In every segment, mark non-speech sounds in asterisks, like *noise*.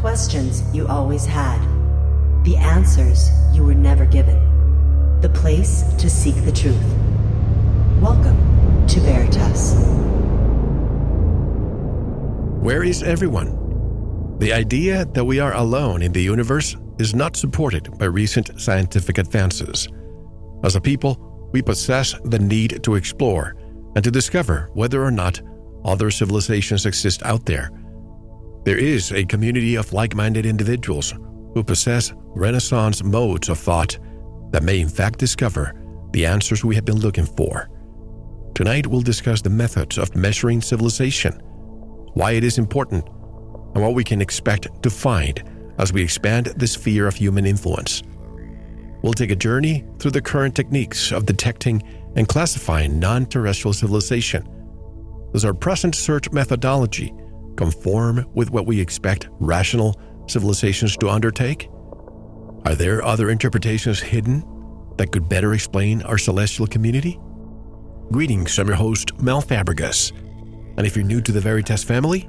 Questions you always had. The answers you were never given. The place to seek the truth. Welcome to Veritas. Where is everyone? The idea that we are alone in the universe is not supported by recent scientific advances. As a people, we possess the need to explore and to discover whether or not other civilizations exist out there. There is a community of like minded individuals who possess Renaissance modes of thought that may in fact discover the answers we have been looking for. Tonight, we'll discuss the methods of measuring civilization, why it is important, and what we can expect to find as we expand the sphere of human influence. We'll take a journey through the current techniques of detecting and classifying non terrestrial civilization. Does our present search methodology conform with what we expect rational civilizations to undertake? Are there other interpretations hidden that could better explain our celestial community? Greetings, I'm your host, Mel Fabregas. And if you're new to the Veritas family,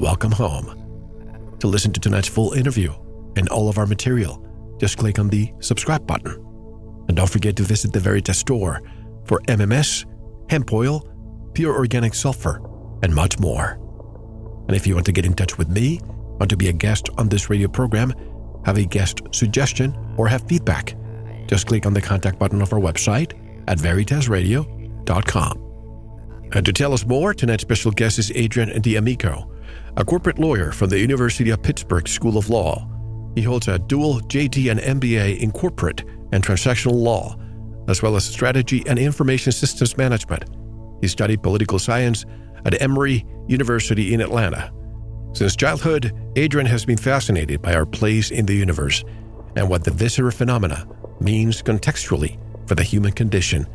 welcome home. To listen to tonight's full interview and all of our material, just click on the subscribe button. And don't forget to visit the Veritas store for MMS, hemp oil, pure organic sulfur, and much more. And if you want to get in touch with me, want to be a guest on this radio program, have a guest suggestion, or have feedback, just click on the contact button of our website at veritasradio.com. And to tell us more, tonight's special guest is Adrian D'Amico, a corporate lawyer from the University of Pittsburgh School of Law. He holds a dual JD and MBA in corporate and transactional law, as well as strategy and information systems management. He studied political science at Emory University in Atlanta. Since childhood, Adrian has been fascinated by our place in the universe and what the visitor phenomena means contextually for the human condition.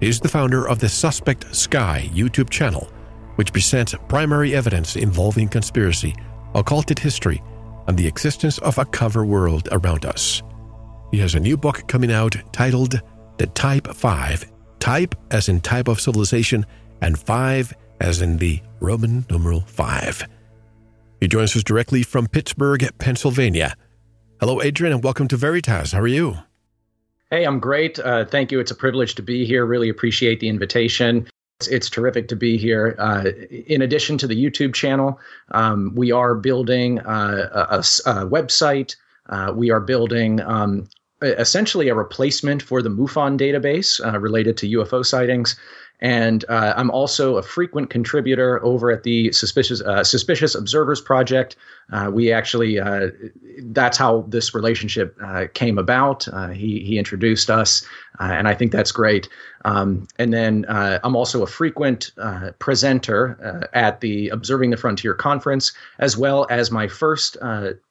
He is the founder of the Suspect Sky YouTube channel, which presents primary evidence involving conspiracy, occulted history, and the existence of a cover world around us. He has a new book coming out titled The Type 5 Type as in type of civilization, and 5 as in the Roman numeral 5. He joins us directly from Pittsburgh, Pennsylvania. Hello, Adrian, and welcome to Veritas. How are you? Hey, I'm great. Uh, thank you. It's a privilege to be here. Really appreciate the invitation. It's, it's terrific to be here. Uh, in addition to the YouTube channel, um, we are building uh, a, a, website. Uh, we are building um, essentially a replacement for the MUFON database uh, related to UFO sightings. And uh, I'm also a frequent contributor over at the Suspicious uh, Suspicious Observers Project. Uh, we actually uh, that's how this relationship uh, came about. He he introduced us, and I think that's great. Um, and then I'm also a frequent presenter at the Observing the Frontier conference, as well as my first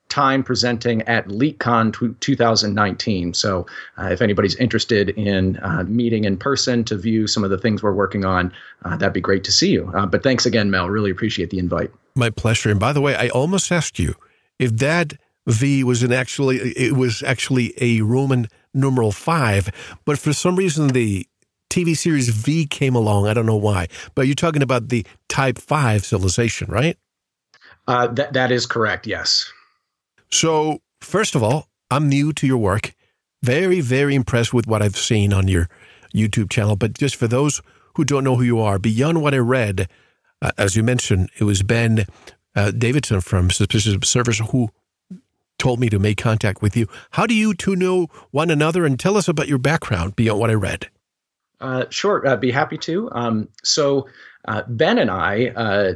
time presenting at LeakCon 2019. So, uh, if anybody's interested in uh, meeting in person to view some of the things we're working on, uh, that'd be great to see you. Uh, but thanks again, Mel. Really appreciate the invite. My pleasure. And by the way, I almost asked you if that V was an actually it was actually a Roman numeral five, but for some reason the TV series V came along. I don't know why, but you're talking about the Type Five civilization, right? Uh, that that is correct. Yes. So, first of all, I'm new to your work. Very, very impressed with what I've seen on your YouTube channel. But just for those who don't know who you are, beyond what I read, uh, as you mentioned, it was Ben uh, Davidson from Suspicious Observers who told me to make contact with you. How do you two know one another? And tell us about your background beyond what I read. Uh, sure, I'd be happy to. Um, so, uh, Ben and I uh,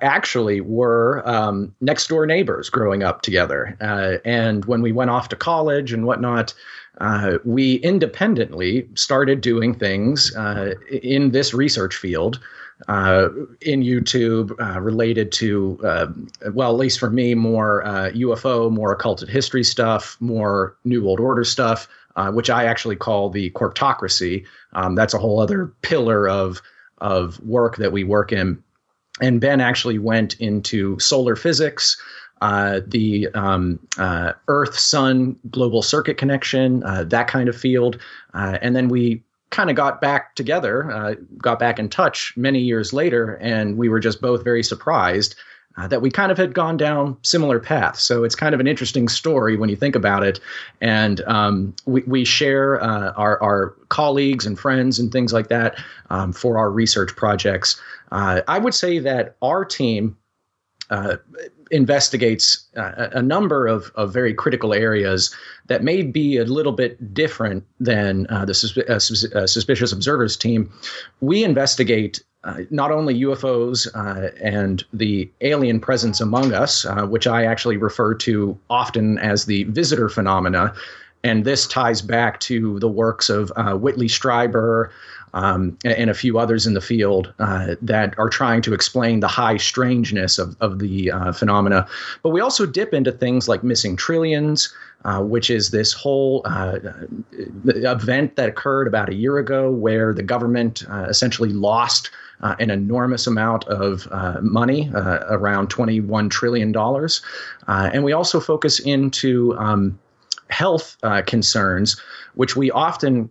actually were um, next door neighbors growing up together. Uh, and when we went off to college and whatnot, uh, we independently started doing things uh, in this research field. Uh, in YouTube, uh, related to, uh, well, at least for me, more UFO, more occulted history stuff, more New World Order stuff, which I actually call the corptocracy. Um, that's a whole other pillar of of work that we work in and Ben actually went into solar physics, uh, the um, uh, Earth Sun global circuit connection, uh, that kind of field. Uh, and then we kind of got back together, uh, got back in touch many years later, and we were just both very surprised uh, that we kind of had gone down similar paths. So it's kind of an interesting story when you think about it. And um, we, we share uh, our, our colleagues and friends and things like that um, for our research projects. Uh, I would say that our team uh, investigates uh, a number of, of very critical areas that may be a little bit different than uh, the sus- sus- suspicious observers team. We investigate uh, not only UFOs uh, and the alien presence among us, which I actually refer to often as the visitor phenomena. And this ties back to the works of Whitley Strieber, um, and a few others in the field uh, that are trying to explain the high strangeness of, of the uh, phenomena. But we also dip into things like missing trillions, uh, which is this whole uh, event that occurred about a year ago where the government uh, essentially lost. Uh, an enormous amount of uh, money, uh, around $21 trillion. and we also focus into um, health concerns, which we often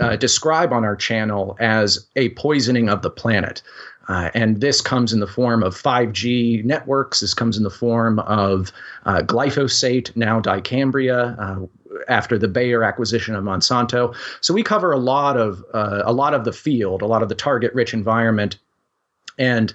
uh, describe on our channel as a poisoning of the planet. Uh, and this comes in the form of 5G networks. This comes in the form of uh, glyphosate, now dicamba, uh, after the Bayer acquisition of Monsanto. So we cover a lot of uh, a lot of the field, a lot of the target-rich environment, and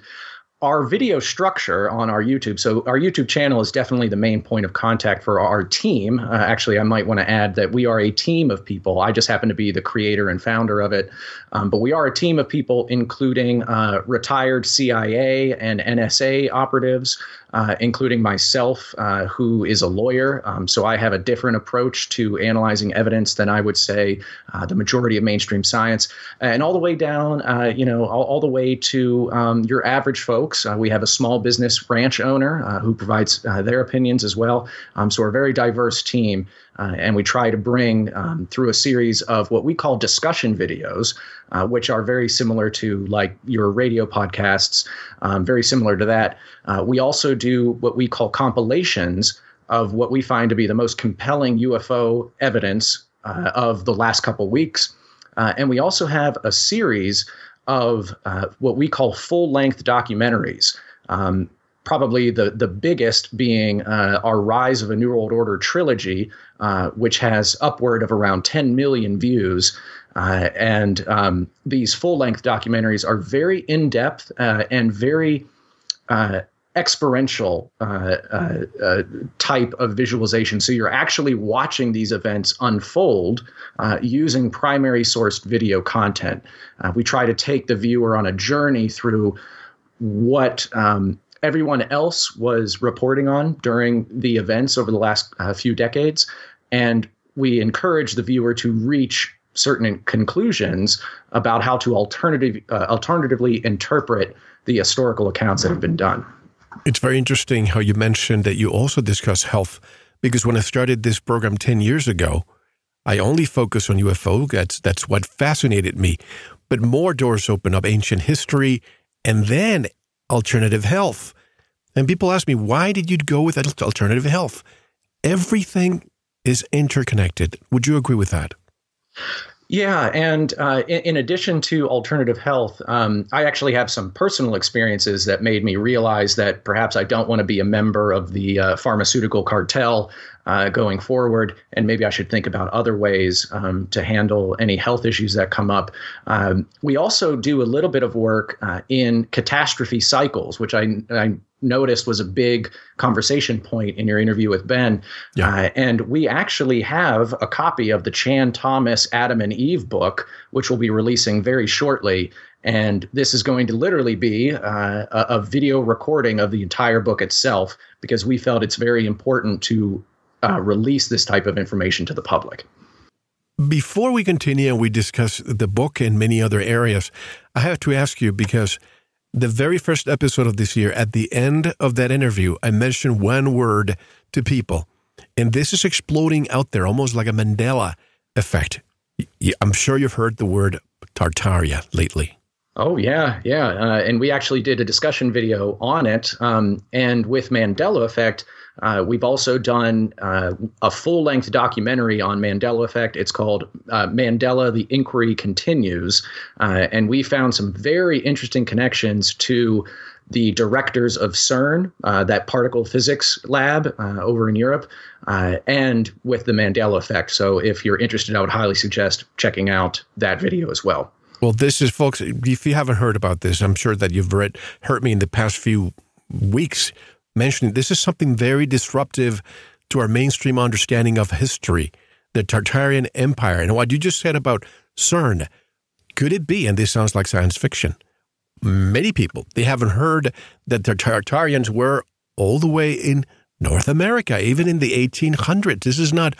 our video structure on our YouTube. So our YouTube channel is definitely the main point of contact for our team. Uh, actually, I might want to add that we are a team of people. I just happen to be the creator and founder of it, um, but we are a team of people, including uh, retired CIA and NSA operatives, uh, including myself, uh, who is a lawyer. Um, so I have a different approach to analyzing evidence than I would say uh, the majority of mainstream science, and all the way down, uh, you know, all, all, the way to um, your average folks. Uh, we have a small business ranch owner uh, who provides their opinions as well. Um, so we're a very diverse team. Uh, and we try to bring um, through a series of what we call discussion videos, uh, which are very similar to like your radio podcasts, um, very similar to that. Uh, we also do what we call compilations of what we find to be the most compelling UFO evidence uh, of the last couple weeks. Uh, and we also have a series of uh, what we call full length documentaries. Um, probably the the biggest being uh, our Rise of a New World Order trilogy, uh, which has upward of around 10 million views. Uh, and um, these full length documentaries are very in depth uh, and very uh, experiential uh, type of visualization. So you're actually watching these events unfold using primary sourced video content. we try to take the viewer on a journey through what um, everyone else was reporting on during the events over the last uh, few decades. And we encourage the viewer to reach certain conclusions about how to alternative, uh, alternatively interpret the historical accounts that have been done. It's very interesting how you mentioned that you also discuss health, because when I started this program 10 years ago, I only focus on UFO. That's, that's what fascinated me. But more doors open up ancient history and then alternative health. And people ask me, why did you go with alternative health? Everything is interconnected. Would you agree with that? Yeah, and uh, in, in, addition to alternative health, um, I actually have some personal experiences that made me realize that perhaps I don't want to be a member of the uh, pharmaceutical cartel uh, going forward, and maybe I should think about other ways um, to handle any health issues that come up. Um, we also do a little bit of work uh, in catastrophe cycles, which I, I noticed was a big conversation point in your interview with Ben. Yeah. Uh, and we actually have a copy of the Chan Thomas Adam and Eve book, which we'll be releasing very shortly. And this is going to literally be uh, a, a, video recording of the entire book itself because we felt it's very important to uh, release this type of information to the public. Before we continue and we discuss the book and many other areas, I have to ask you because the very first episode of this year, at the end of that interview, I mentioned one word to people. And this is exploding out there, almost like a Mandela effect. I'm sure you've heard the word Tartaria lately. Oh yeah, yeah, uh, and we actually did a discussion video on it. Um, and with Mandela effect, uh, we've also done uh, a full length documentary on Mandela effect. It's called uh, Mandela: The Inquiry Continues, uh, and we found some very interesting connections to the directors of CERN, uh, that particle physics lab uh, over in Europe, uh, and with the Mandela effect. So if you're interested, I would highly suggest checking out that video as well. Well, this is, folks, if you haven't heard about this, I'm sure that you've read, heard me in the past few weeks mentioning this is something very disruptive to our mainstream understanding of history, the Tartarian Empire. And what you just said about CERN, could it be, and this sounds like science fiction, many people, they haven't heard that the Tartarians were all the way in North America, even in the 1800s. This is not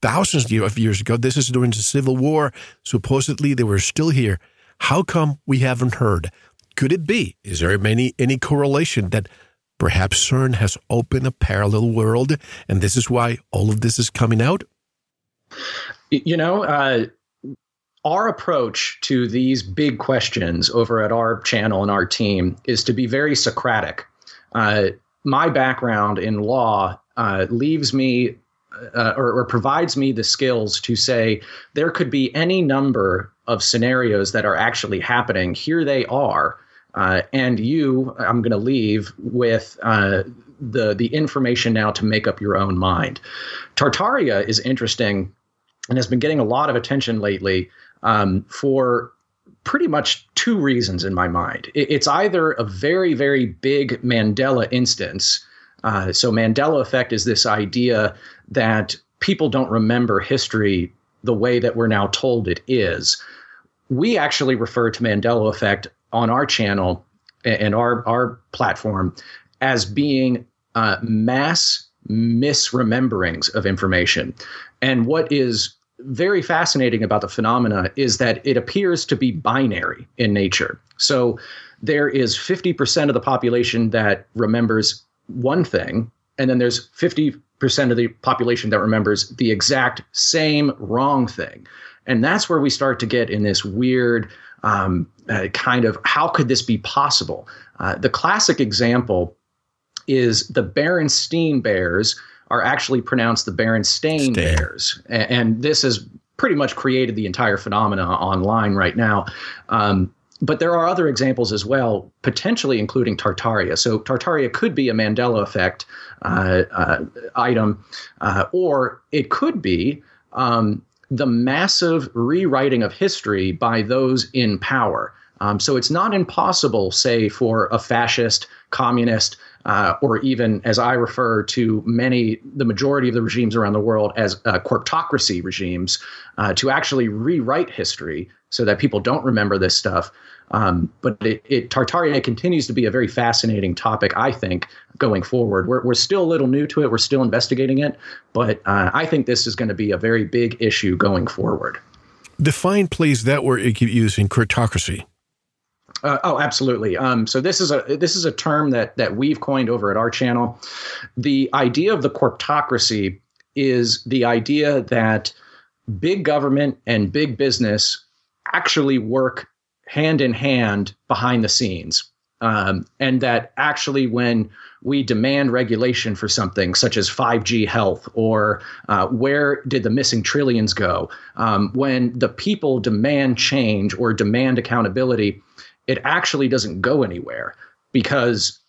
thousands of years ago. This is during the Civil War. Supposedly they were still here. How come we haven't heard? Could it be? Is there any, any correlation that perhaps CERN has opened a parallel world and this is why all of this is coming out? You know, uh, our approach to these big questions over at our channel and our team is to be very Socratic. Uh, my background in law uh, leaves me uh, or, or, provides me the skills to say there could be any number of scenarios that are actually happening. Here they are. Uh, and you, I'm going to leave with uh, the the information now to make up your own mind. Tartaria is interesting and has been getting a lot of attention lately um, for pretty much two reasons in my mind. It's either a very, very big Mandela instance. Uh, so, Mandela effect is this idea that people don't remember history the way that we're now told it is. We actually refer to Mandela effect on our channel and our, our platform as being uh, mass misrememberings of information. And what is very fascinating about the phenomena is that it appears to be binary in nature. So there is 50% of the population that remembers one thing, and then there's 50% of the population that remembers the exact same wrong thing. And that's where we start to get in this weird um, uh, kind of how could this be possible? Uh, the classic example is the Berenstain Bears are actually pronounced the Berenstain Bears. And, and, this has pretty much created the entire phenomena online right now. Um, but there are other examples as well, potentially including Tartaria. So Tartaria could be a Mandela effect uh, uh, item, uh, or it could be um, the massive rewriting of history by those in power. Um, so it's not impossible, say, for a fascist, communist, uh, or even as I refer to many, the majority of the regimes around the world as uh, corptocracy regimes, uh, to actually rewrite history so that people don't remember this stuff. Um, but it, it, Tartaria continues to be a very fascinating topic, I think, going forward. We're, we're still a little new to it, we're still investigating it, but uh, I think this is going to be a very big issue going forward. Define, please, that word you keep using, corptocracy. Uh, oh, absolutely. Um, so this is a this is a term that that we've coined over at our channel. The idea of the corptocracy is the idea that big government and big business actually work hand in hand behind the scenes, um, and that actually when we demand regulation for something such as 5G health or uh, where did the missing trillions go, um, when the people demand change or demand accountability it actually doesn't go anywhere because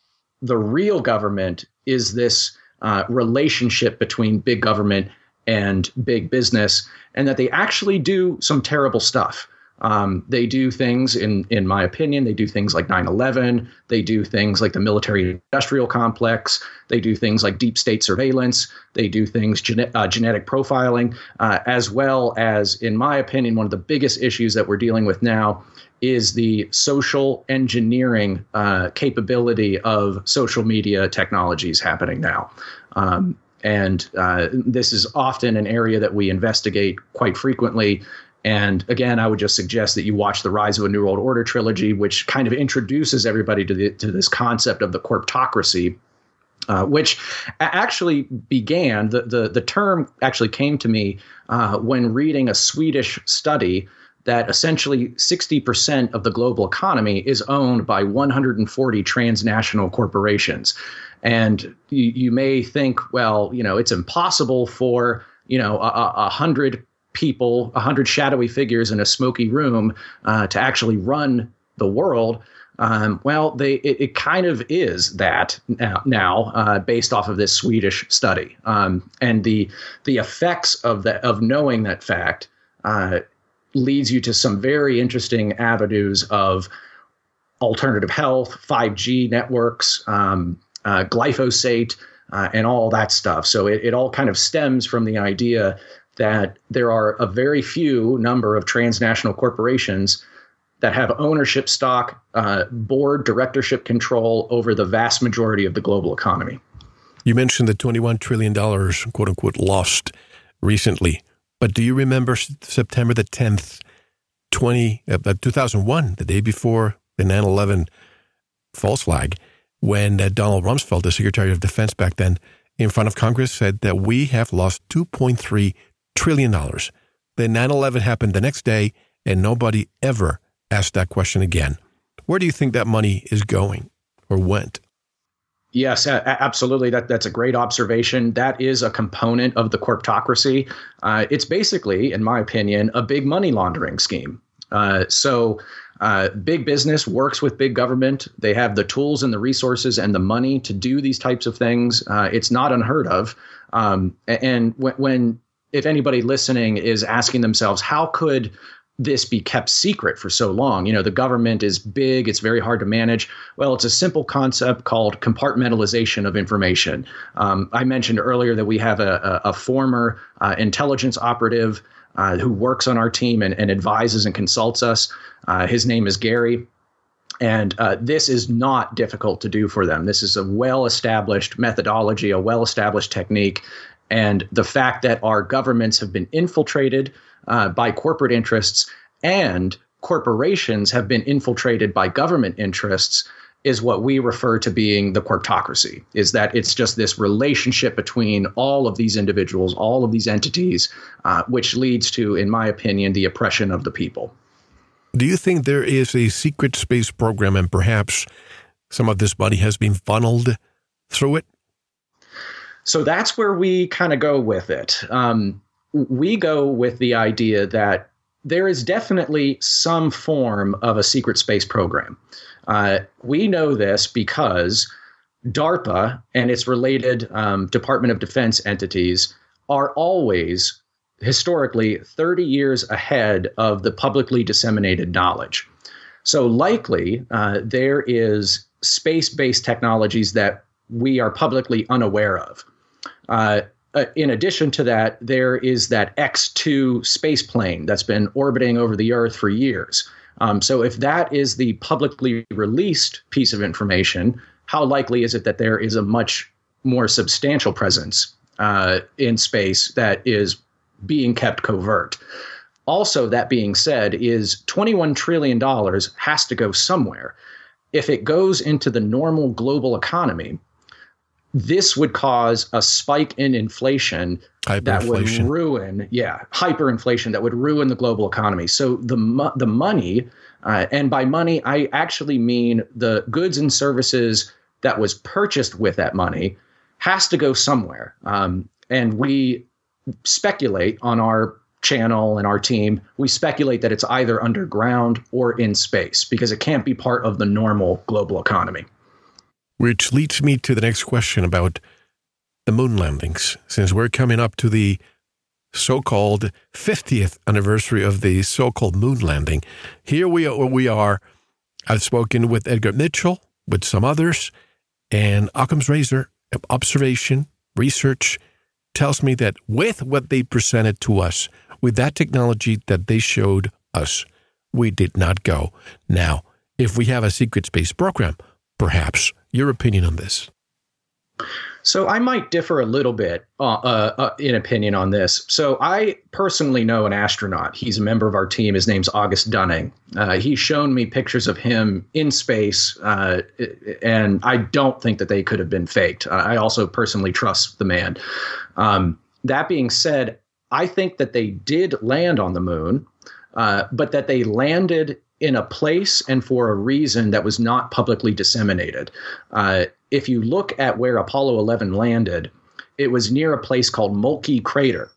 the real government is this uh, relationship between big government and big business, and that they actually do some terrible stuff. Um, they do things, in in my opinion, they do things like 9/11. They do things like the military-industrial complex. They do things like deep state surveillance. They do things gene- uh, genetic profiling, uh, as well as, in my opinion, one of the biggest issues that we're dealing with now is the social engineering uh, capability of social media technologies happening now. Um, and uh, this is often an area that we investigate quite frequently. And again, I would just suggest that you watch the Rise of a New World Order trilogy, which kind of introduces everybody to, the, to this concept of the corptocracy, uh, which actually began, the, the, the term actually came to me uh, when reading a Swedish study that essentially 60% of the global economy is owned by 140 transnational corporations. And you, you may think, well, you know, it's impossible for, you know, a, a hundred people, a hundred shadowy figures in a smoky room uh, to actually run the world. Um, well, they it, it, kind of is that now, now uh, based off of this Swedish study, um, and the the effects of that of knowing that fact uh, leads you to some very interesting avenues of alternative health, 5G networks, um, uh, glyphosate, uh, and all that stuff. So it, it all kind of stems from the idea that there are a very few number of transnational corporations that have ownership stock, uh, board directorship control over the vast majority of the global economy. You mentioned the $21 trillion, quote unquote, lost recently. But do you remember September the 10th, 20, uh, 2001, the day before the 9 11 false flag, when uh, Donald Rumsfeld, the Secretary of Defense back then, in front of Congress said that we have lost $2.3 trillion. dollars. Then 9 11 happened the next day, and nobody ever asked that question again. Where do you think that money is going or went? Yes, absolutely. That that's a great observation. That is a component of the corptocracy. Uh, it's basically, in my opinion, a big money laundering scheme. Uh, so, uh, big business works with big government. They have the tools and the resources and the money to do these types of things. Uh, it's not unheard of. Um, and when, when, if anybody listening is asking themselves, how could this be kept secret for so long? You know, the government is big, it's very hard to manage. Well, it's a simple concept called compartmentalization of information. Um, I mentioned earlier that we have a, a, a former uh, intelligence operative uh, who works on our team and, and advises and consults us. Uh, his name is Gary. And uh, this is not difficult to do for them. This is a well established methodology, a well established technique. And the fact that our governments have been infiltrated uh, by corporate interests and corporations have been infiltrated by government interests is what we refer to being the corptocracy is that it's just this relationship between all of these individuals all of these entities uh, which leads to in my opinion the oppression of the people. Do you think there is a secret space program and perhaps some of this money has been funneled through it so that's where we kind of go with it um, we go with the idea that there is definitely some form of a secret space program. Uh, we know this because DARPA and its related um, Department of Defense entities are always historically 30 years ahead of the publicly disseminated knowledge. So, likely, uh, there is space based technologies that we are publicly unaware of. Uh, uh, in addition to that, there is that X2 space plane that's been orbiting over the Earth for years. Um, so, if that is the publicly released piece of information, how likely is it that there is a much more substantial presence uh, in space that is being kept covert? Also, that being said, is $21 trillion has to go somewhere. If it goes into the normal global economy, this would cause a spike in inflation that would ruin, yeah, hyperinflation that would ruin the global economy. So the the money, uh, and by money I actually mean the goods and services that was purchased with that money, has to go somewhere. Um, and we speculate on our channel and our team. We speculate that it's either underground or in space because it can't be part of the normal global economy. Which leads me to the next question about the moon landings, since we're coming up to the so called 50th anniversary of the so called moon landing. Here we are, we are. I've spoken with Edgar Mitchell, with some others, and Occam's razor observation, research tells me that with what they presented to us, with that technology that they showed us, we did not go. Now, if we have a secret space program, perhaps your opinion on this? So I might differ a little bit uh, uh, uh, in opinion on this. So I personally know an astronaut. He's a member of our team. His name's August Dunning. Uh, he's shown me pictures of him in space, uh, and I don't think that they could have been faked. I also personally trust the man. Um, that being said, I think that they did land on the moon, uh, but that they landed in a place and for a reason that was not publicly disseminated. Uh, if you look at where Apollo 11 landed, it was near a place called Moltke Crater.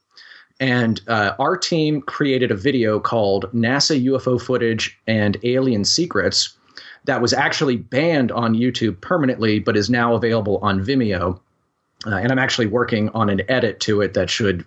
And uh, our team created a video called NASA UFO Footage and Alien Secrets that was actually banned on YouTube permanently, but is now available on Vimeo. Uh, and I'm actually working on an edit to it that should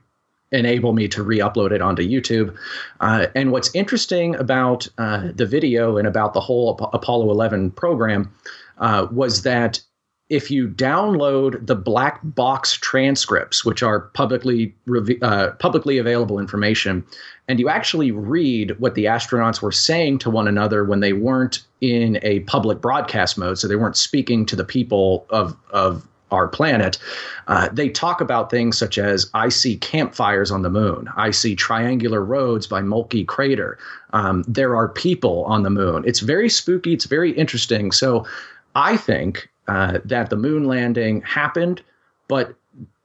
enable me to re-upload it onto YouTube. Uh, and what's interesting about uh, the video and about the whole Apollo 11 program uh, was that if you download the black box transcripts, which are publicly uh, publicly available information, and you actually read what the astronauts were saying to one another when they weren't in a public broadcast mode, so they weren't speaking to the people of of our planet, uh, they talk about things such as I see campfires on the moon, I see triangular roads by Moltke Crater, um, there are people on the moon. It's very spooky, it's very interesting. So I think uh, that the moon landing happened, but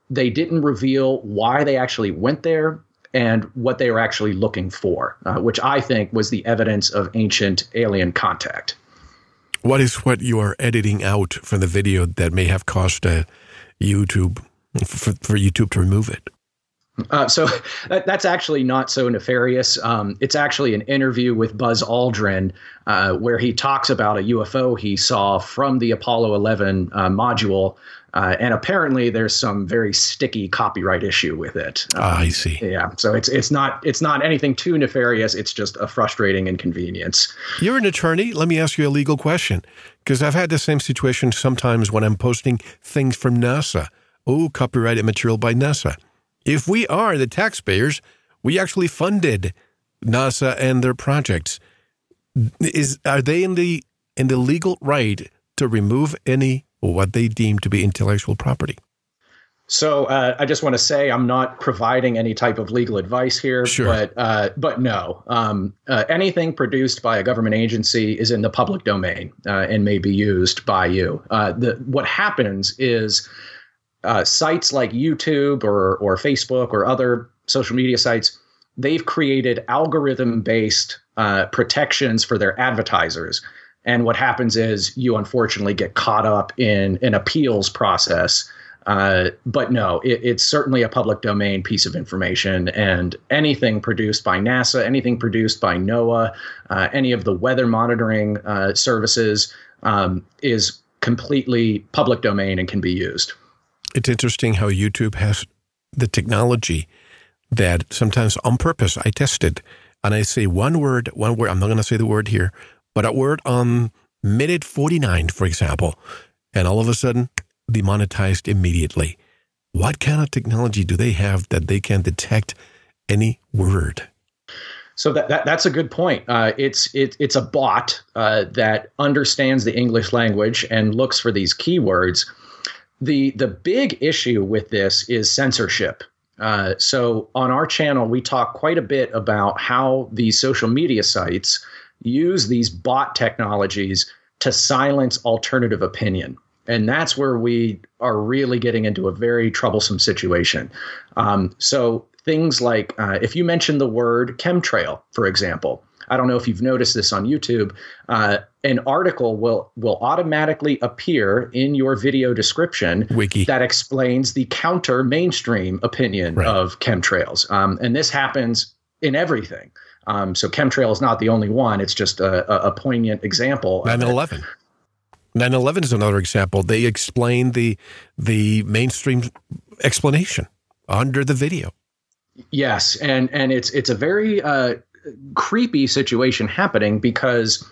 they didn't reveal why they actually went there and what they were actually looking for, uh, which I think was the evidence of ancient alien contact. What is what you are editing out from the video that may have caused uh, YouTube for, for YouTube to remove it? Uh, so that, that's actually not so nefarious. Um, it's actually an interview with Buzz Aldrin uh, where he talks about a UFO he saw from the Apollo 11 uh, module. Uh, and apparently, there's some very sticky copyright issue with it. Um, I see. Yeah, so it's it's not it's not anything too nefarious. It's just a frustrating inconvenience. You're an attorney. Let me ask you a legal question, because I've had the same situation sometimes when I'm posting things from NASA. Oh, copyrighted material by NASA if we are the taxpayers, we actually funded NASA and their projects. Is are they in the in the legal right to remove any what they deem to be intellectual property? So uh, I just want to say I'm not providing any type of legal advice here, sure. but uh, but no, um, uh, anything produced by a government agency is in the public domain uh, and may be used by you. Uh, the what happens is uh, sites like YouTube or or Facebook or other social media sites, they've created algorithm based uh, protections for their advertisers. And what happens is you unfortunately get caught up in an appeals process. Uh, but no, it, it's certainly a public domain piece of information. And anything produced by NASA, anything produced by NOAA, uh, any of the weather monitoring uh, services um, is completely public domain and can be used it's interesting how YouTube has the technology that sometimes on purpose I tested and I say one word, one word, I'm not going to say the word here, but a word on minute 49, for example, and all of a sudden demonetized immediately. What kind of technology do they have that they can detect any word? So that, that that's a good point. Uh, it's it, it's a bot uh, that understands the English language and looks for these keywords the the big issue with this is censorship. Uh, so on our channel, we talk quite a bit about how these social media sites use these bot technologies to silence alternative opinion. And that's where we are really getting into a very troublesome situation. Um, so things like uh, if you mention the word chemtrail, for example, I don't know if you've noticed this on YouTube. Uh, an article will will automatically appear in your video description Wiki. that explains the counter mainstream opinion right. of chemtrails, um, and this happens in everything. Um, so chemtrail is not the only one; it's just a, a, poignant example. 9/11. 9/11 is another example. They explain the the mainstream explanation under the video. Yes, and and it's it's a very uh, creepy situation happening because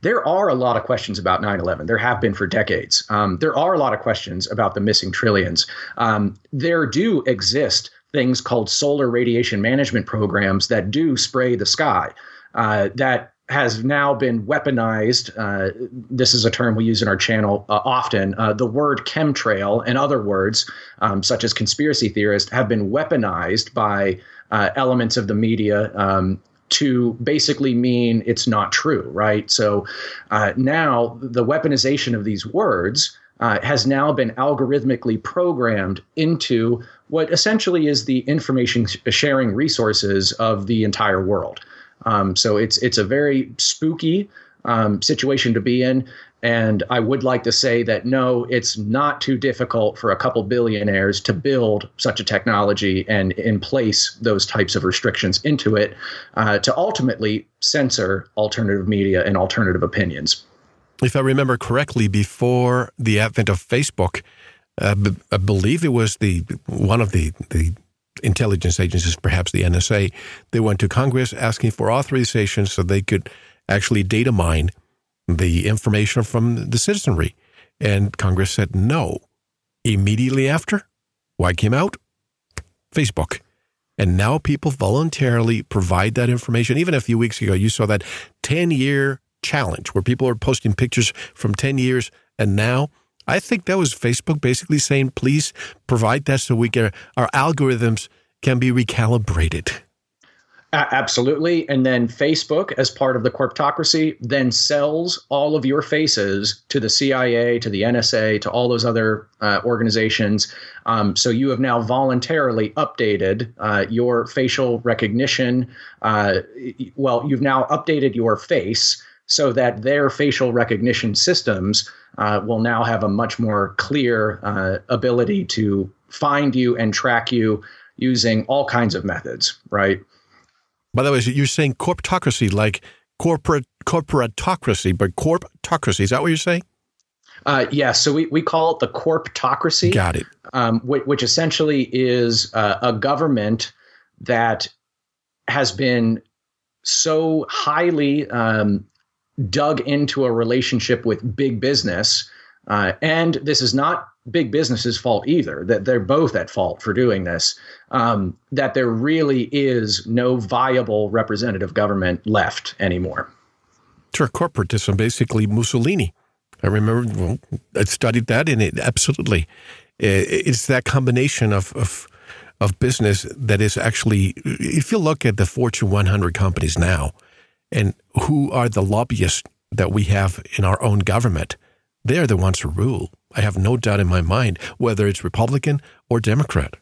there are a lot of questions about 9 11. There have been for decades. Um, there are a lot of questions about the missing trillions. Um, there do exist things called solar radiation management programs that do spray the sky. Uh, that has now been weaponized. Uh, this is a term we use in our channel uh, often. Uh, the word chemtrail and other words, um, such as conspiracy theorist, have been weaponized by uh, elements of the media um, to basically mean it's not true, right? So uh, now the weaponization of these words uh, has now been algorithmically programmed into what essentially is the information sharing resources of the entire world. Um, so it's it's a very spooky um, situation to be in. And I would like to say that no, it's not too difficult for a couple billionaires to build such a technology and in place those types of restrictions into it uh, to ultimately censor alternative media and alternative opinions. If I remember correctly, before the advent of Facebook, uh, b- I believe it was the one of the the intelligence agencies, perhaps the NSA, they went to Congress asking for authorization so they could actually data mine the information from the citizenry. And Congress said no. Immediately after, why came out? Facebook. And now people voluntarily provide that information. Even a few weeks ago, you saw that 10 year challenge where people are posting pictures from 10 years. And now I think that was Facebook basically saying, please provide that so we can, our algorithms can be recalibrated. Absolutely. And then Facebook, as part of the corptocracy, then sells all of your faces to the CIA, to the NSA, to all those other uh, organizations. Um, so you have now voluntarily updated uh, your facial recognition. Uh, well, you've now updated your face so that their facial recognition systems uh, will now have a much more clear uh, ability to find you and track you using all kinds of methods, right? By the way, you're saying corptocracy, like corporate corporatocracy, but corptocracy. Is that what you're saying? Uh, yeah, so we, we call it the corptocracy. Got it. Um, which, which, essentially is uh, a government that has been so highly um, dug into a relationship with big business. Uh, and this is not big business's fault either, that they're both at fault for doing this, um, that there really is no viable representative government left anymore. Sure, corporatism, basically Mussolini. I remember, well, I studied that, and it absolutely, it's that combination of, of of business that is actually, if you look at the Fortune 100 companies now, and who are the lobbyists that we have in our own government, they're the ones who rule. I have no doubt in my mind whether it's Republican or Democrat.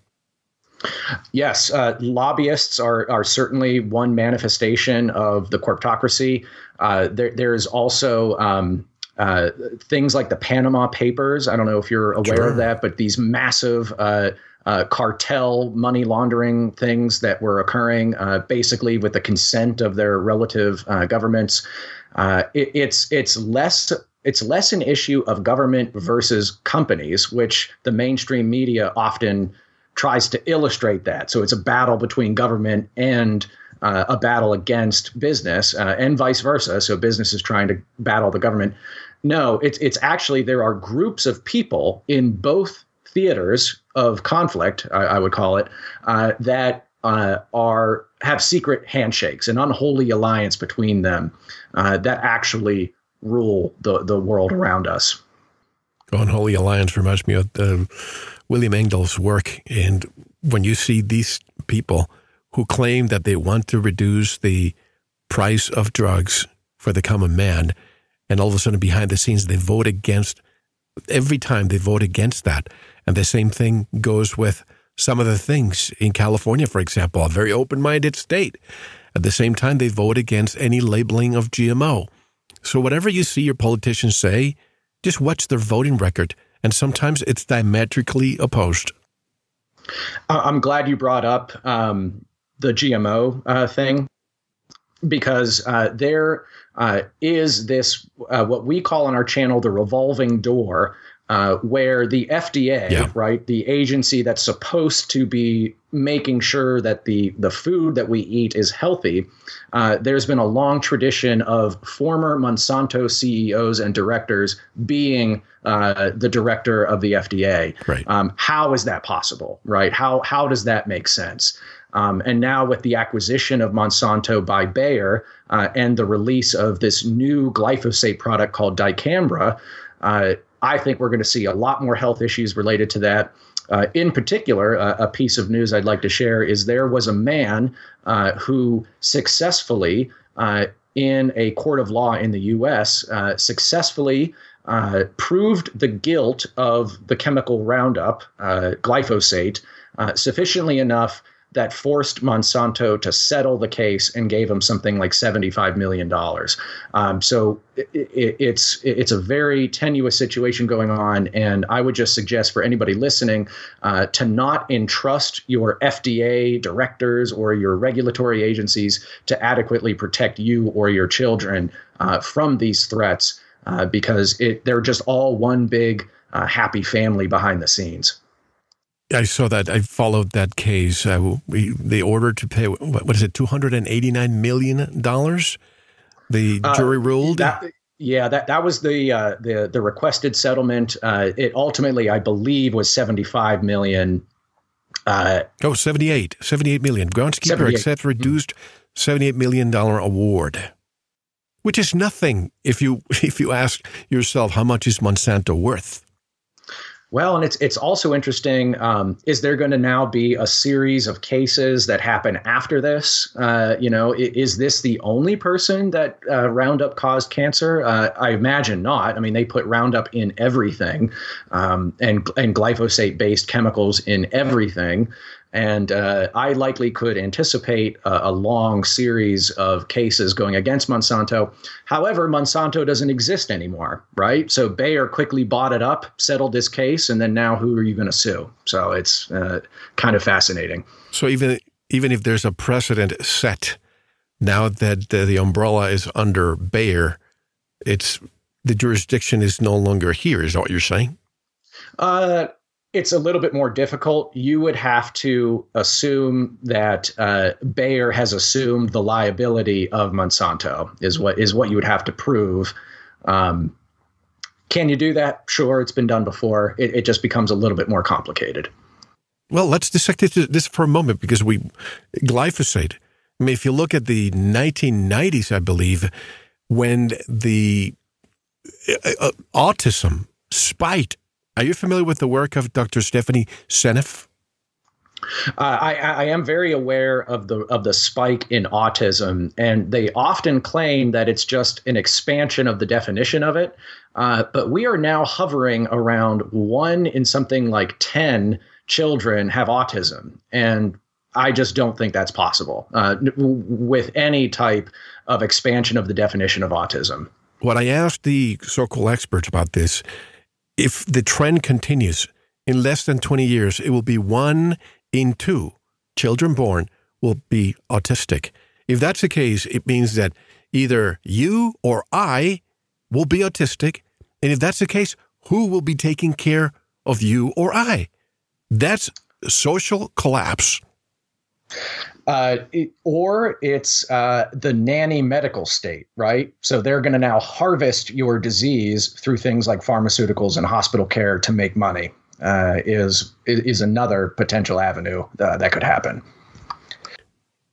Yes, uh, lobbyists are are certainly one manifestation of the corptocracy. Uh, there, there's also um, uh, things like the Panama Papers. I don't know if you're aware sure. of that, but these massive uh, uh, cartel money laundering things that were occurring, uh, basically with the consent of their relative governments. It, it's it's less it's less an issue of government versus companies, which the mainstream media often tries to illustrate that. So it's a battle between government and uh, a battle against business, uh, and vice versa. So business is trying to battle the government. No, it's it's actually there are groups of people in both theaters of conflict, I, I would call it, uh, that uh, are have secret handshakes, an unholy alliance between them uh, that actually rule the the world around us. Unholy Alliance reminds me of the, William Engdahl's work, and when you see these people who claim that they want to reduce the price of drugs for the common man, and all of a sudden behind the scenes they vote against every time they vote against that, and the same thing goes with some of the things in California, for example, a very open-minded state. At the same time, they vote against any labeling of GMO. So, whatever you see your politicians say, just watch their voting record. And sometimes it's diametrically opposed. I'm glad you brought up um, the GMO uh, thing because uh, there uh, is this, uh, what we call on our channel, the revolving door uh, where the FDA, yeah. right, the agency that's supposed to be making sure that the the food that we eat is healthy, uh, there's been a long tradition of former Monsanto CEOs and directors being uh, the director of the FDA. Right. Um, how is that possible? Right. How how does that make sense? Um, and now, with the acquisition of Monsanto by Bayer uh, and the release of this new glyphosate product called dicamba, uh, I think we're going to see a lot more health issues related to that. Uh, in particular, uh, a piece of news I'd like to share is there was a man uh, who successfully, uh, in a court of law in the U.S., uh, successfully uh, proved the guilt of the chemical Roundup, glyphosate, sufficiently enough that forced Monsanto to settle the case and gave them something like $75 million. Um, so it, it, it's it's a very tenuous situation going on, and I would just suggest for anybody listening uh, to not entrust your FDA directors or your regulatory agencies to adequately protect you or your children uh, from these threats. uh, because it they're just all one big uh, happy family behind the scenes. I saw that. I followed that case. Uh, we, they ordered to pay what, what is it, two hundred and eighty nine million dollars. The uh, jury ruled. That, yeah, that that was the uh, the the requested settlement. Uh, it ultimately, I believe, was seventy five million. Uh, oh, 78, 78 million. Groundskeeper accepts reduced $78 million award, which is nothing if you *laughs* if you ask yourself how much is Monsanto worth. Well, and it's it's also interesting. Um, is there going to now be a series of cases that happen after this? Uh, you know, is, is, this the only person that uh, Roundup caused cancer? Uh, I imagine not. I mean, they put Roundup in everything, um, and and glyphosate based chemicals in everything. And uh, I likely could anticipate a, a, long series of cases going against Monsanto. However, Monsanto doesn't exist anymore, right? So Bayer quickly bought it up, settled this case, and then now who are you going to sue? So it's uh, kind of fascinating. So even even if there's a precedent set, now that the, the umbrella is under Bayer, it's the jurisdiction is no longer here. Is that what you're saying? Uh, it's a little bit more difficult. You would have to assume that uh, Bayer has assumed the liability of Monsanto is what is what you would have to prove. Um, can you do that? Sure, it's been done before. It, it just becomes a little bit more complicated. Well, let's dissect this for a moment because we glyphosate. I mean, if you look at the 1990s, I believe, when the uh, uh autism spiked are you familiar with the work of Dr. Stephanie Seneff? Uh, I, I, am very aware of the of the spike in autism, and they often claim that it's just an expansion of the definition of it. Uh, but we are now hovering around one in something like ten children have autism, and I just don't think that's possible uh, with any type of expansion of the definition of autism. What I asked the so-called experts about this if the trend continues, in less than 20 years, it will be one in two children born will be autistic. If that's the case, it means that either you or I will be autistic. And if that's the case, who will be taking care of you or I? That's social collapse. Uh, it, or it's uh, the nanny medical state, right? So they're going to now harvest your disease through things like pharmaceuticals and hospital care to make money. Uh, is is another potential avenue uh, that could happen.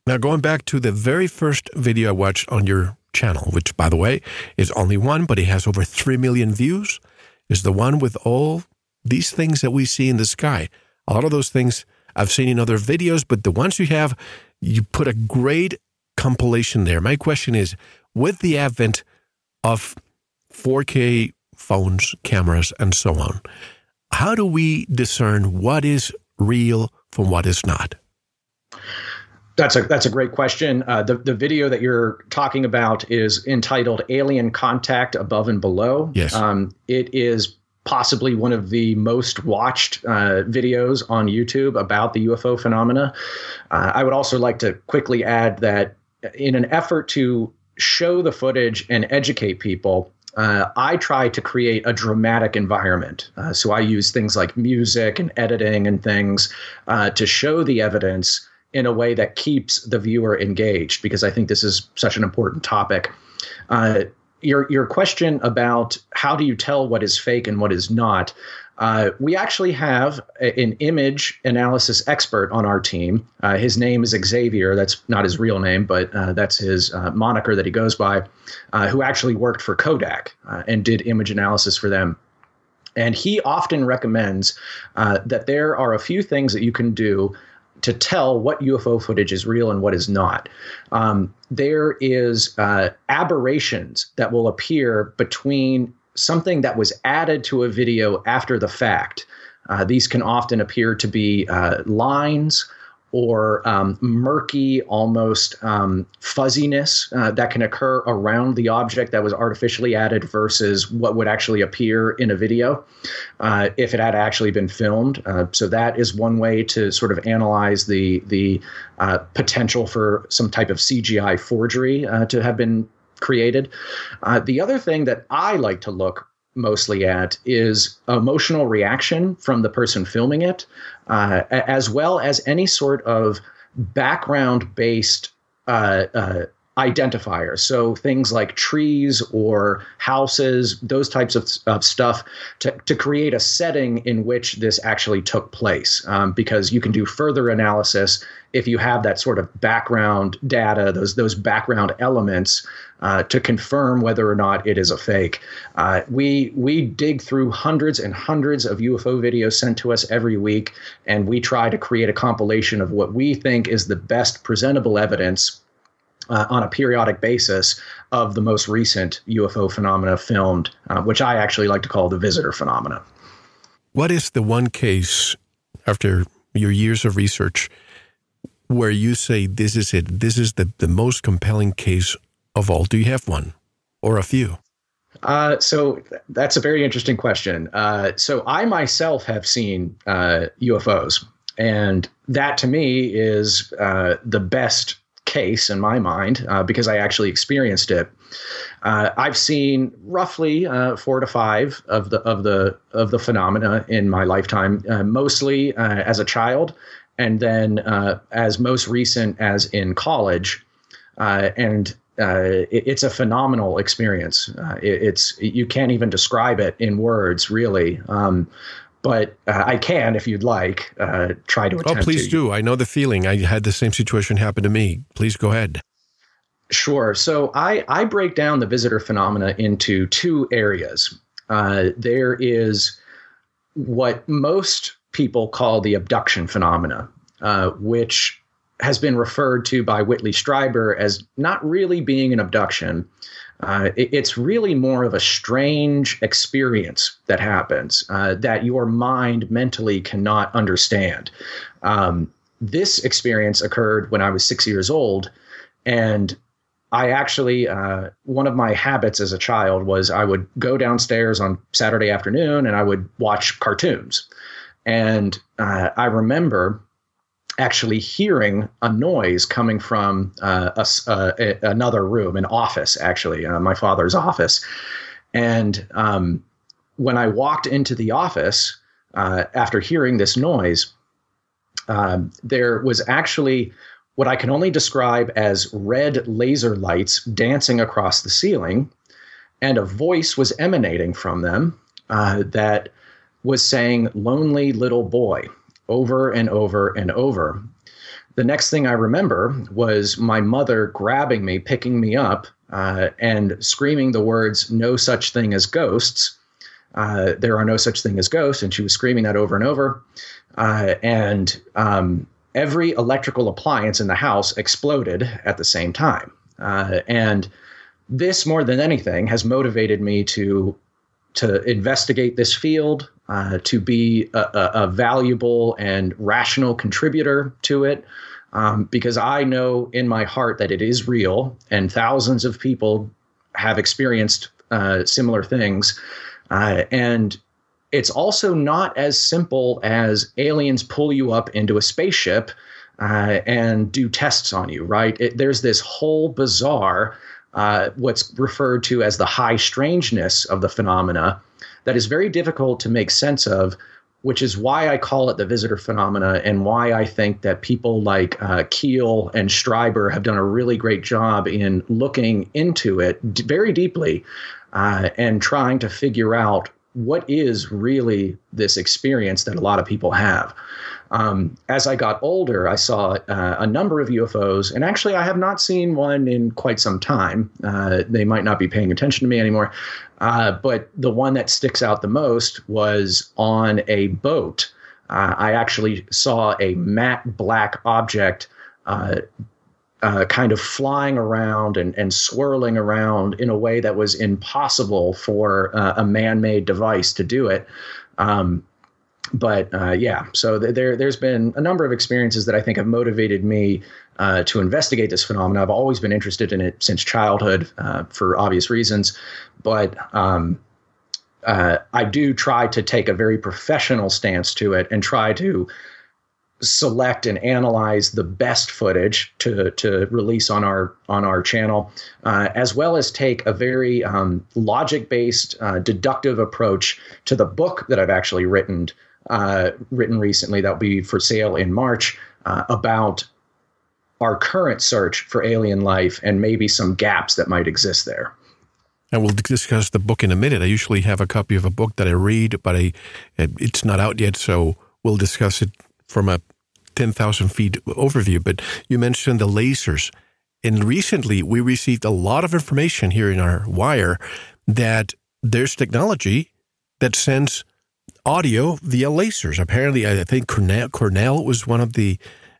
Now, going back to the very first video I watched on your channel, which, by the way, is only one, but it has over three million views, is the one with all these things that we see in the sky. A lot of those things I've seen in other videos, but the ones you have, you put a great compilation there. My question is with the advent of 4K phones, cameras, and so on, how do we discern what is real from what is not? That's a that's a great question. Uh, the the video that you're talking about is entitled "Alien Contact Above and Below." Yes, um, it is possibly one of the most watched uh, videos on YouTube about the UFO phenomena. Uh, I would also like to quickly add that in an effort to show the footage and educate people, uh, I try to create a dramatic environment. Uh, so I use things like music and editing and things uh, to show the evidence in a way that keeps the viewer engaged because I think this is such an important topic. Your your question about how do you tell what is fake and what is not. Uh, we actually have a, an image analysis expert on our team. Uh, his name is Xavier. That's not his real name, but uh, that's his uh, moniker that he goes by, uh, who actually worked for Kodak uh, and did image analysis for them. And he often recommends that there are a few things that you can do to tell what UFO footage is real and what is not. Um, there is uh, aberrations that will appear between something that was added to a video after the fact. Uh, these can often appear to be uh, lines or um, murky, almost um, fuzziness uh, that can occur around the object that was artificially added versus what would actually appear in a video uh, if it had actually been filmed. Uh, so that is one way to sort of analyze the the uh, potential for some type of CGI forgery uh, to have been created. Uh, the other thing that I like to look mostly at is emotional reaction from the person filming it, uh, as well as any sort of background based uh, uh, identifiers. So things like trees or houses, those types of, of stuff to, to create a setting in which this actually took place. Um, because you can do further analysis if you have that sort of background data, those those background elements uh, to confirm whether or not it is a fake. Uh, we we dig through hundreds and hundreds of UFO videos sent to us every week, and we try to create a compilation of what we think is the best presentable evidence uh, on a periodic basis of the most recent UFO phenomena filmed, uh, which I actually like to call the visitor phenomena. What is the one case after your years of research where you say this is it? This is the, the most compelling case of all. Do you have one or a few? Uh, so that's a very interesting question. Uh, so I myself have seen uh, UFOs, and that to me is uh, the best case in my mind uh, because I actually experienced it. Uh, I've seen roughly four to five of the of the of the phenomena in my lifetime, mostly as a child, and then as most recent as in college. and it, it's a phenomenal experience. It, it's you can't even describe it in words, really. Um, but uh, I can, if you'd like, uh, try to oh. Oh, please to. do. I know the feeling. I had the same situation happen to me. Please go ahead. Sure. So I I break down the visitor phenomena into two areas. Uh, there is what most people call the abduction phenomena, uh, which has been referred to by Whitley Strieber as not really being an abduction, uh, it, it's really more of a strange experience that happens uh, that your mind mentally cannot understand. Um, this experience occurred when I was six years old, and I actually, uh, one of my habits as a child was I would go downstairs on Saturday afternoon and I would watch cartoons. And uh, I remember actually hearing a noise coming from uh, a, uh, a, another room, an office, actually, uh, my father's office. And um, when I walked into the office uh, after hearing this noise, um, there was actually what I can only describe as red laser lights dancing across the ceiling, and a voice was emanating from them uh, that was saying, Lonely little boy over and over and over. The next thing I remember was my mother grabbing me, picking me up, uh, and screaming the words, No such thing as ghosts. Uh, there are no such thing as ghosts. And she was screaming that over and over. Uh, and um, every electrical appliance in the house exploded at the same time. Uh, and this, more than anything, has motivated me to to investigate this field, uh, to be a, a, a, valuable and rational contributor to it, um, because I know in my heart that it is real, and thousands of people have experienced uh, similar things. Uh, and it's also not as simple as aliens pull you up into a spaceship uh, and do tests on you, right? It, there's this whole bizarre uh, what's referred to as the high strangeness of the phenomena that is very difficult to make sense of, which is why I call it the visitor phenomena and why I think that people like uh, Keel and Strieber have done a really great job in looking into it d- very deeply uh, and trying to figure out what is really this experience that a lot of people have. Um, as I got older, I saw uh, a number of UFOs, and actually, I have not seen one in quite some time. Uh, they might not be paying attention to me anymore. Uh, but the one that sticks out the most was on a boat. Uh, I actually saw a matte black object uh, uh, kind of flying around and, and swirling around in a way that was impossible for a man-made device to do it. Um, but uh, yeah, so th- there there's been a number of experiences that I think have motivated me uh, to investigate this phenomenon. I've always been interested in it since childhood uh, for obvious reasons, but um, uh, I do try to take a very professional stance to it and try to select and analyze the best footage to to release on our on our channel, uh, as well as take a very um, logic based, uh, deductive approach to the book that I've actually written uh, written recently that will be for sale in March uh, about our current search for alien life and maybe some gaps that might exist there. And we'll discuss the book in a minute. I usually have a copy of a book that I read, but I, it's not out yet, so we'll discuss it from a 10,000 feet overview. But you mentioned the lasers. And recently, we received a lot of information here in our wire that there's technology that sends audio via lasers. Apparently, I think Cornell, Cornell was one of the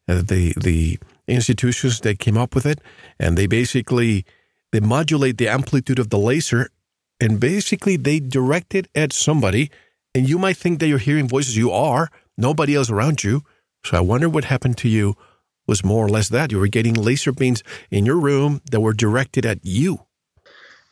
uh, the the institutions that came up with it, and they basically they modulate the amplitude of the laser, and basically they direct it at somebody, and you might think that you're hearing voices. You are nobody else around you. So I wonder what happened to you was more or less that you were getting laser beams in your room that were directed at you.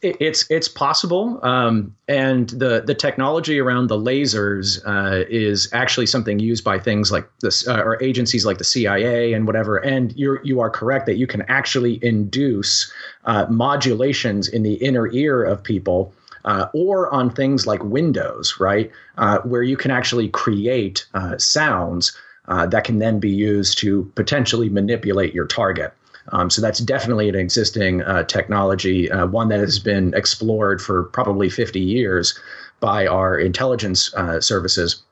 It's it's possible, um, and the the technology around the lasers uh, is actually something used by things like this uh, or agencies like the CIA and whatever. And you you are correct that you can actually induce uh, modulations in the inner ear of people. Uh, or on things like Windows, right, uh, where you can actually create uh, sounds that can then be used to potentially manipulate your target. Um, so that's definitely an existing uh, technology, uh, one that has been explored for probably 50 years by our intelligence uh, services.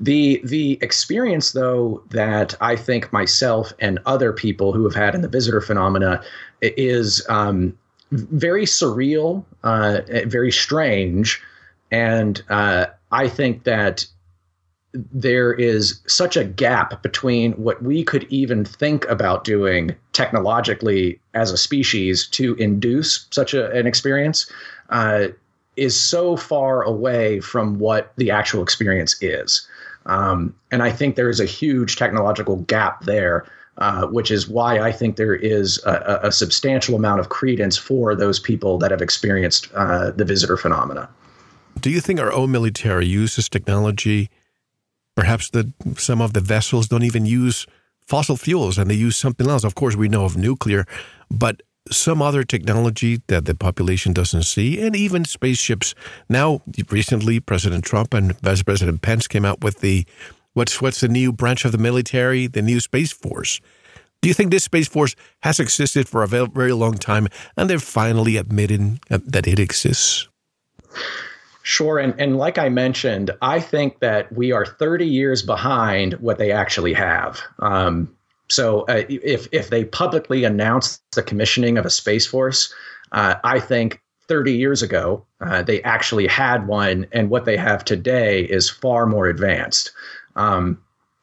The the experience though that I think myself and other people who have had in the visitor phenomena is um, very surreal, uh, very strange, and uh, I think that there is such a gap between what we could even think about doing technologically as a species to induce such a, an experience uh, is so far away from what the actual experience is. Um, and I think there is a huge technological gap there, uh, which is why I think there is a, a, substantial amount of credence for those people that have experienced uh, the visitor phenomena. Do you think our own military uses technology? Perhaps that some of the vessels don't even use fossil fuels and they use something else. Of course, we know of nuclear, but some other technology that the population doesn't see, and even spaceships. Now, recently, President Trump and Vice President Pence came out with the what's what's the new branch of the military, the new Space Force. Do you think this Space Force has existed for a very, very long time, and they're finally admitting uh, that it exists? Sure. And, and like I mentioned, I think that we are 30 years behind what they actually have. Um, so uh, if, if they publicly announce the commissioning of a Space Force, uh, I think 30 years ago, uh, they actually had one, and what they have today is far more advanced. Um,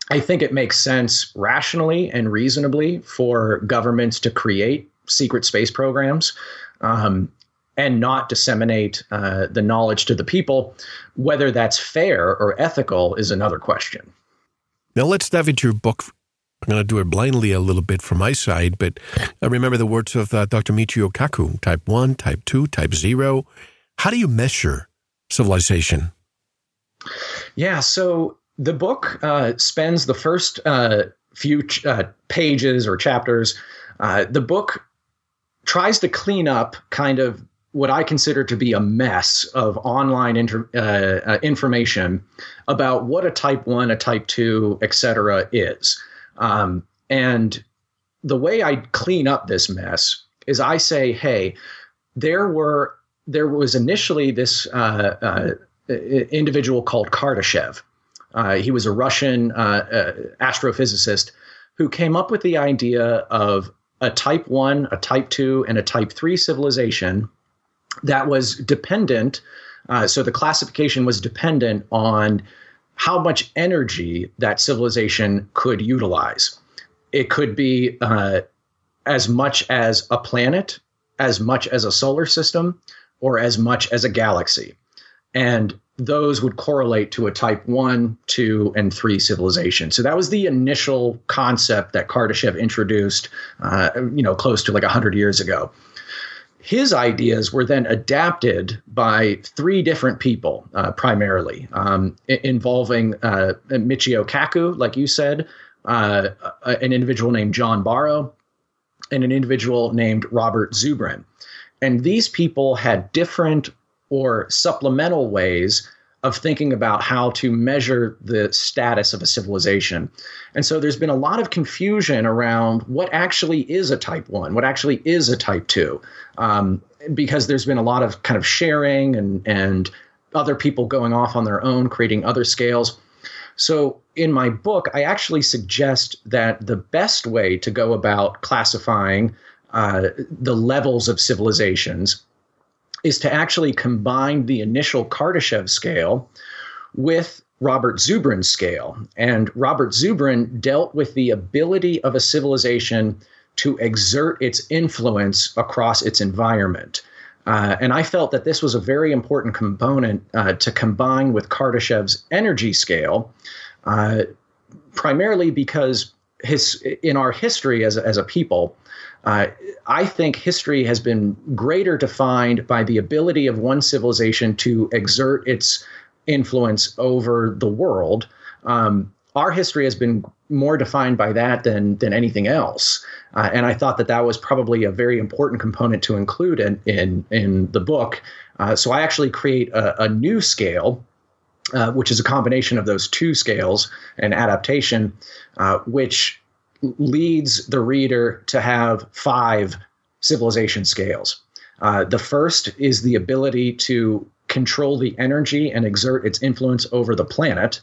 I think it makes sense rationally and reasonably for governments to create secret space programs. Um, and not disseminate uh, the knowledge to the people. Whether that's fair or ethical is another question. Now let's dive into your book. I'm going to do it blindly a little bit from my side, but I remember the words of uh, Dr. Michio Kaku type 1, type 2, type 0. How do you measure civilization? Yeah, so the book uh, spends the first uh, few ch- uh, pages or chapters. Uh, the book tries to clean up kind of what I consider to be a mess of online inter, uh, uh, information about what a type one, a type two, et cetera, is. Um, and the way I clean up this mess is I say, hey, there were there was initially this uh, uh individual called Kardashev. Uh, he was a Russian uh, astrophysicist who came up with the idea of a type one, a type two, and a type three civilization that was dependent. Uh, so the classification was dependent on how much energy that civilization could utilize. It could be uh, as much as a planet, as much as a solar system, or as much as a galaxy. And those would correlate to a type 1, 2, and 3 civilization. So that was the initial concept that Kardashev introduced, uh, you know, close to like 100 years ago his ideas were then adapted by three different people, uh, primarily um, involving uh, Michio Kaku, like you said, uh, an individual named John Barrow, and an individual named Robert Zubrin. And these people had different or supplemental ways of thinking about how to measure the status of a civilization. And so there's been a lot of confusion around what actually is a type 1, what actually is a type 2, um, because there's been a lot of kind of sharing and, and other people going off on their own, creating other scales. So in my book, I actually suggest that the best way to go about classifying uh, the levels of civilizations is to actually combine the initial Kardashev scale with Robert Zubrin's scale. And Robert Zubrin dealt with the ability of a civilization to exert its influence across its environment. Uh, and I felt that this was a very important component uh, to combine with Kardashev's energy scale, uh, primarily because his in our history as as a people, uh, I think history has been greater defined by the ability of one civilization to exert its influence over the world. Um, our history has been more defined by that than than anything else, uh, and I thought that that was probably a very important component to include in in, in the book. Uh, so I actually create a, a new scale, uh, which is a combination of those two scales and adaptation, uh, which leads the reader to have five civilization scales. Uh, the first is the ability to control the energy and exert its influence over the planet.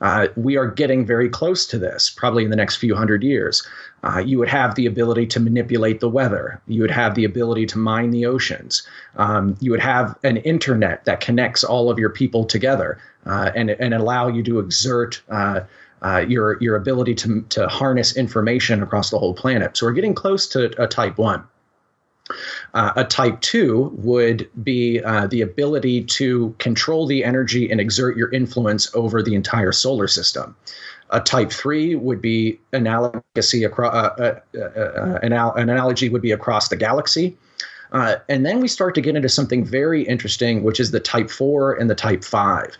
Uh, we are getting very close to this, probably in the next few hundred years. Uh, you would have the ability to manipulate the weather. You would have the ability to mine the oceans. Um, you would have an internet that connects all of your people together uh, and, and allow you to exert uh, uh, your your ability to to harness information across the whole planet. So we're getting close to a type one. Uh, a type two would be uh, the ability to control the energy and exert your influence over the entire solar system. A type three would be analogy across uh, uh, uh, an, an, analogy would be across the galaxy. and then we start to get into something very interesting, which is the type four and the type five.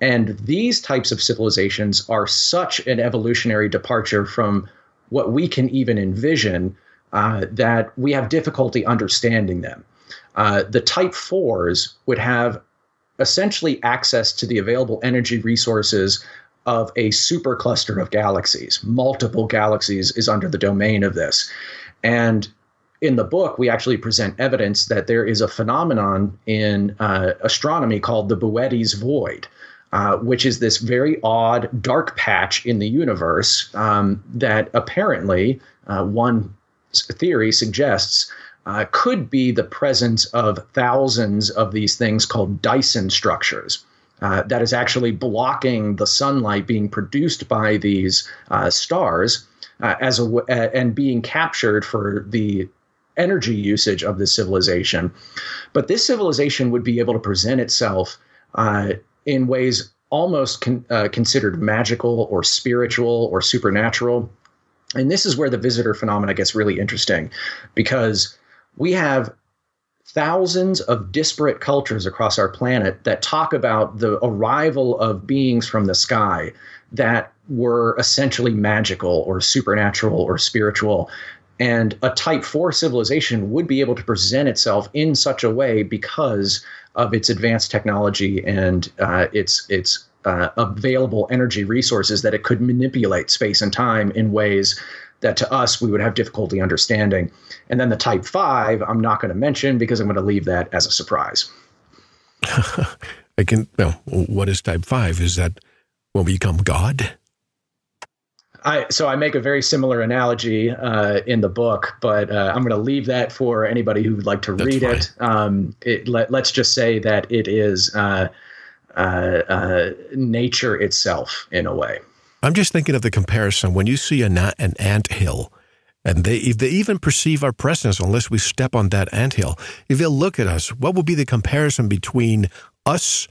And these types of civilizations are such an evolutionary departure from what we can even envision uh, that we have difficulty understanding them. Uh, the type fours would have essentially access to the available energy resources of a supercluster of galaxies. Multiple galaxies is under the domain of this. And in the book, we actually present evidence that there is a phenomenon in uh, astronomy called the Boötes void, uh, which is this very odd dark patch in the universe um, that apparently uh, one theory suggests uh, could be the presence of thousands of these things called Dyson structures. Uh, that is actually blocking the sunlight being produced by these uh, stars as a and being captured for the energy usage of this civilization. But this civilization would be able to present itself in ways almost con- uh, considered magical or spiritual or supernatural. And this is where the visitor phenomena gets really interesting because we have thousands of disparate cultures across our planet that talk about the arrival of beings from the sky that were essentially magical or supernatural or spiritual. And a type 4 civilization would be able to present itself in such a way because of its advanced technology and uh, its its uh, available energy resources that it could manipulate space and time in ways that to us we would have difficulty understanding. And then the type five, I'm not going to mention because I'm going to leave that as a surprise. *laughs* I can. Well, what is type five? Is that when we become God? I, so I make a very similar analogy uh, in the book, but uh, I'm going to leave that for anybody who would like to read it. Um, it let, us just say that it is uh, uh, uh, nature itself in a way. I'm just thinking of the comparison when you see an, an ant hill. And they, if they even perceive our presence unless we step on that ant hill, if they look at us, what would be the comparison between us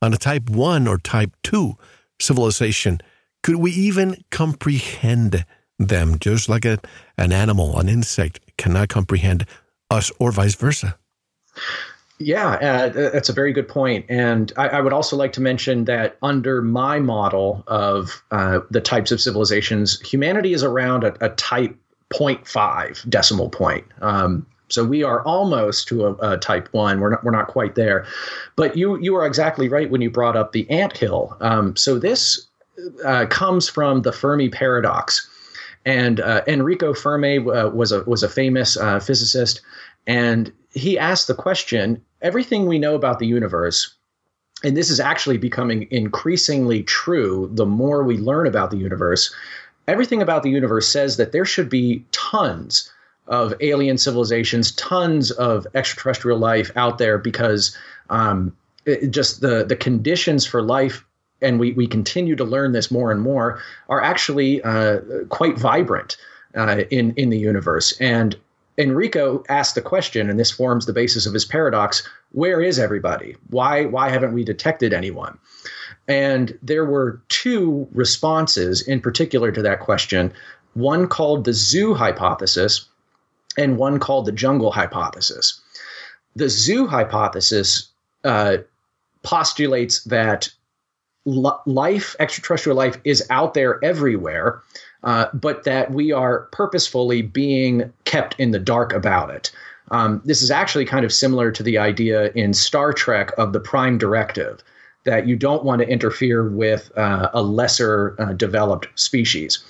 on a type 1 or type 2 civilization could we even comprehend them, just like a, an animal, an insect cannot comprehend us, or vice versa? Yeah, uh, that's a very good point. And I, I, would also like to mention that under my model of uh, the types of civilizations, humanity is around a, a type 0.5 decimal point. Um, so we are almost to a, a, type one. We're not we're not quite there, but you you are exactly right when you brought up the ant hill. Um, so this uh, comes from the Fermi paradox, and uh, Enrico Fermi uh, was a was a famous uh, physicist, and he asked the question: Everything we know about the universe. And this is actually becoming increasingly true the more we learn about the universe. Everything about the universe says that there should be tons of alien civilizations, tons of extraterrestrial life out there because um, it, just the the conditions for life, and we we continue to learn this more and more, are actually uh, quite vibrant uh, in in the universe. And Enrico asked the question, and this forms the basis of his paradox: Where is everybody? Why why haven't we detected anyone? And there were two responses in particular to that question. One called the zoo hypothesis, and one called the jungle hypothesis. The zoo hypothesis uh, postulates that life, extraterrestrial life, is out there everywhere, uh, but that we are purposefully being kept in the dark about it. Um, this is actually kind of similar to the idea in Star Trek of the prime directive that you don't want to interfere with uh, a lesser uh, developed species.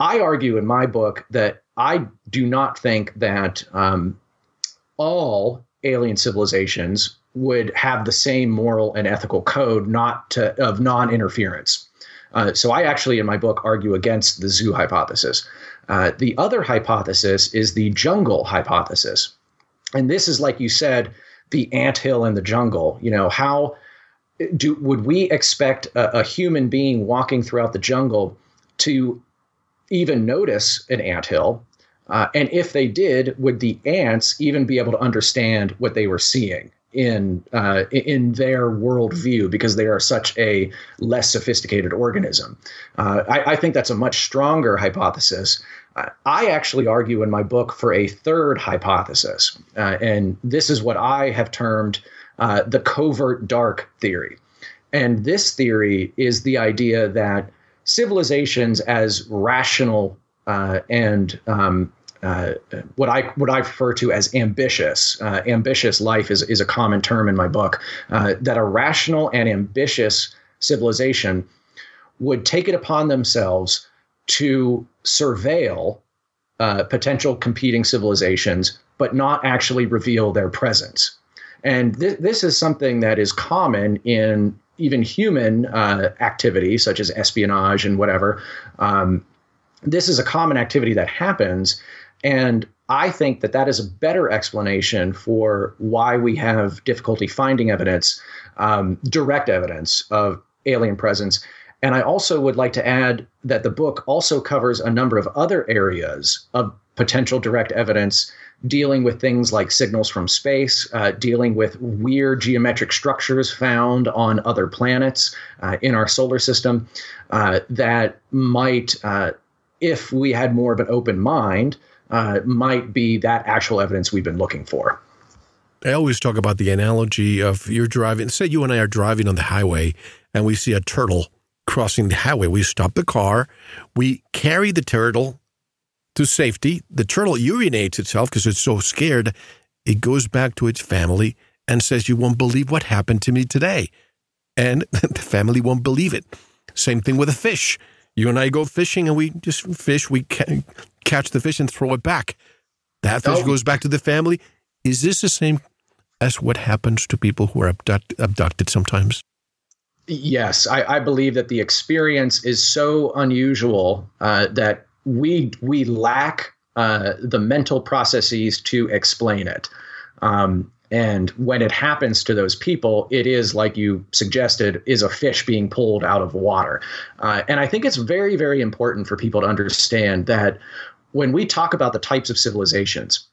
I argue in my book that I do not think that um, all alien civilizations would have the same moral and ethical code not to, of non-interference. Uh, so I actually, in my book, argue against the zoo hypothesis. Uh, the other hypothesis is the jungle hypothesis, and this is, like you said, the ant hill in the jungle. You know how do would we expect a, a human being walking throughout the jungle to even notice an ant hill? Uh, and if they did, would the ants even be able to understand what they were seeing in uh, in their worldview because they are such a less sophisticated organism? Uh, I, I, think that's a much stronger hypothesis. I actually argue in my book for a third hypothesis, uh, and this is what I have termed uh, the covert dark theory. And this theory is the idea that civilizations as rational uh, and um, uh, what I what I refer to as ambitious. Uh, ambitious life is is a common term in my book. Uh, that a rational and ambitious civilization would take it upon themselves to surveil uh, potential competing civilizations, but not actually reveal their presence. And th- this is something that is common in even human uh, activity, such as espionage and whatever. Um, this is a common activity that happens. And I think that that is a better explanation for why we have difficulty finding evidence, um, direct evidence of alien presence. And I also would like to add that the book also covers a number of other areas of potential direct evidence dealing with things like signals from space, uh, dealing with weird geometric structures found on other planets uh, in our solar system uh, that might, uh, if we had more of an open mind, uh, might be that actual evidence we've been looking for. I always talk about the analogy of you're driving, say you and I are driving on the highway and we see a turtle crossing the highway. We stop the car, we carry the turtle to safety. The turtle urinates itself because it's so scared. It goes back to its family and says, You won't believe what happened to me today. And *laughs* the family won't believe it. Same thing with a fish. You and I go fishing and we just fish, we catch the fish and throw it back. That fish oh. goes back to the family. Is this the same as what happens to people who are abduct- abducted sometimes? Yes, I, I, believe that the experience is so unusual uh, that we we lack uh, the mental processes to explain it. Um, and when it happens to those people, it is like you suggested, is a fish being pulled out of water. Uh, and I think it's very, very important for people to understand that when we talk about the types of civilizations,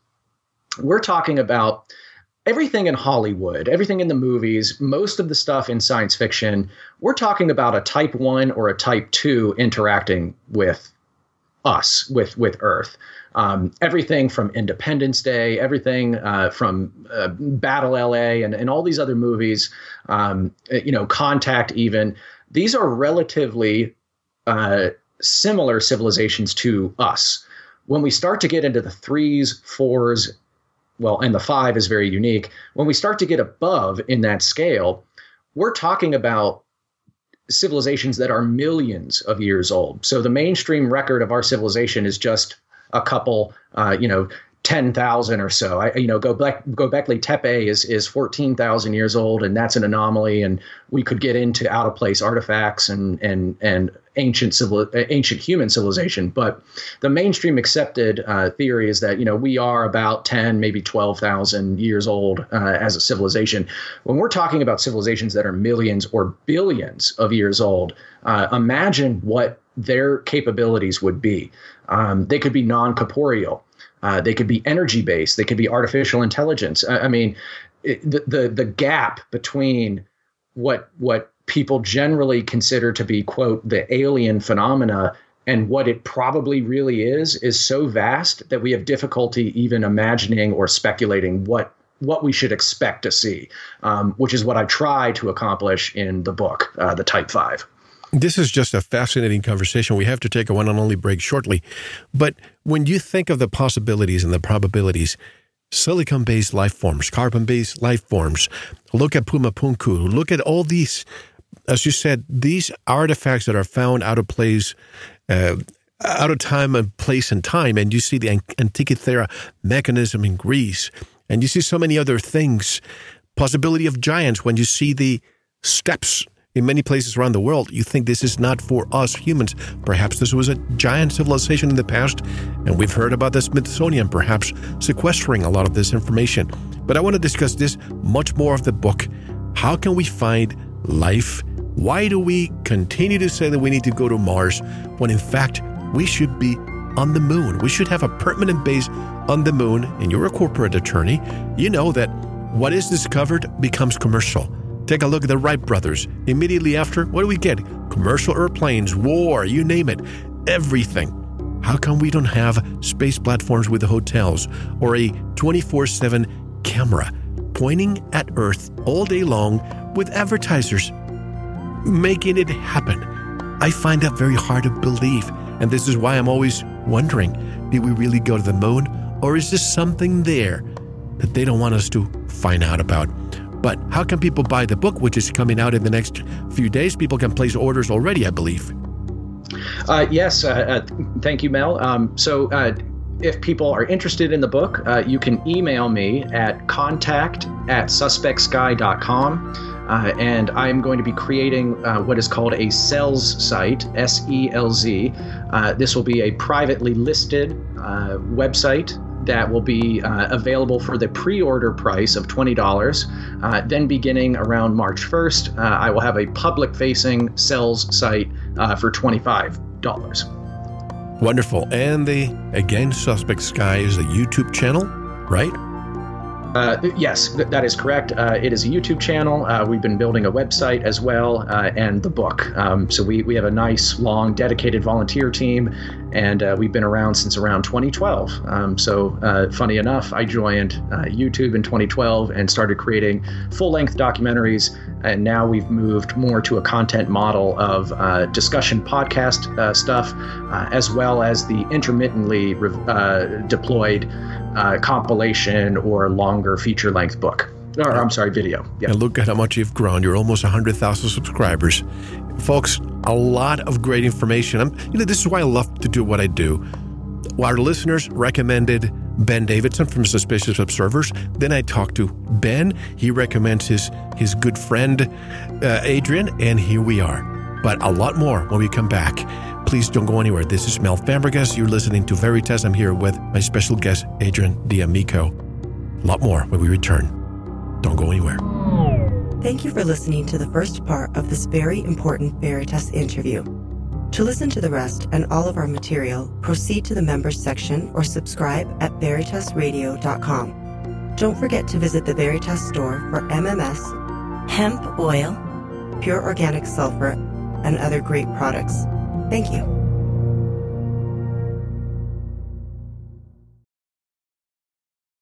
we're talking about everything in Hollywood, everything in the movies, most of the stuff in science fiction, we're talking about a type one or a type two interacting with us with with Earth. Um, everything from Independence Day, everything uh, from uh, Battle LA, and, and all these other movies, um, you know, Contact, even these are relatively uh, similar civilizations to us. When we start to get into the threes, fours, well, and the five is very unique. When we start to get above in that scale, we're talking about civilizations that are millions of years old. So the mainstream record of our civilization is just a couple, uh, you know, ten thousand or so. I, you know, go back, Gobekli Tepe is is fourteen thousand years old, and that's an anomaly. And we could get into out of place artifacts and and and ancient civil ancient human civilization. But the mainstream accepted uh, theory is that you know we are about ten, maybe twelve thousand years old uh, as a civilization. When we're talking about civilizations that are millions or billions of years old, uh, imagine what their capabilities would be. Um, they could be non corporeal. Uh, they could be energy based. They could be artificial intelligence. I, I mean, it, the, the the gap between what what people generally consider to be quote the alien phenomena and what it probably really is is so vast that we have difficulty even imagining or speculating what what we should expect to see, um, which is what I try to accomplish in the book, uh, the Type Five. This is just a fascinating conversation. We have to take a one and only break shortly. But when you think of the possibilities and the probabilities, silicon based life forms, carbon based life forms, look at Puma Punku, look at all these, as you said, these artifacts that are found out of place. Uh, out of time and place and time, and you see the Antikythera mechanism in Greece, and you see so many other things. Possibility of giants when you see the steps in many places around the world, you think this is not for us humans. Perhaps this was a giant civilization in the past, and we've heard about the Smithsonian perhaps sequestering a lot of this information. But I want to discuss this much more of the book. How can we find life? Why do we continue to say that we need to go to Mars when in fact we should be on the moon? We should have a permanent base on the moon, and you're a corporate attorney. You know that what is discovered becomes commercial. Take a look at the Wright brothers. Immediately after, what do we get? Commercial airplanes, war, you name it, everything. How come we don't have space platforms with hotels or a 24 7 camera pointing at Earth all day long with advertisers making it happen? I find that very hard to believe. And this is why I'm always wondering did we really go to the moon? Or is this something there that they don't want us to find out about? But how can people buy the book, which is coming out in the next few days? People can place orders already, I believe. Uh, yes, uh, uh, thank you, Mel. Um, so, uh, if people are interested in the book, uh, you can email me at contact at suspectsky.com. Uh, and I'm going to be creating uh, what is called a Selz site, S E L Z. Uh, this will be a privately listed website that will be uh, available for the pre order price of $20. Uh, then, beginning around March 1st, uh, I will have a public facing sales site uh, for $25. Wonderful. And the, again, Suspect Sky is a YouTube channel, right? Uh, yes, th- that is correct. Uh, it is a YouTube channel. Uh, we've been building a website as well, uh, and the book. Um, so we, we have a nice, long, dedicated volunteer team, and uh, we've been around since around 2012. Um, so, uh, funny enough, I joined YouTube in 2012 and started creating full-length documentaries, and now we've moved more to a content model of discussion podcast stuff, as well as the intermittently re- deployed uh, compilation or longer feature length book. Or, I'm sorry, video. Yeah. And look at how much you've grown. You're almost 100,000 subscribers. Folks, a lot of great information. I'm, you know, this is why I love to do what I do. Our listeners recommended Ben Davidson from Suspicious Observers. Then I talked to Ben. He recommends his, his good friend, uh, Adrian, and here we are. But a lot more when we come back. Please don't go anywhere. This is Mel Fabregas. You're listening to Veritas. I'm here with my special guest, Adrian D'Amico. A lot more when we return. Don't go anywhere. Thank you for listening to the first part of this very important Veritas interview. To listen to the rest and all of our material, proceed to the members section or subscribe at veritasradio.com. Don't forget to visit the Veritas store for MMS, hemp oil, pure organic sulfur, and other great products. Thank you.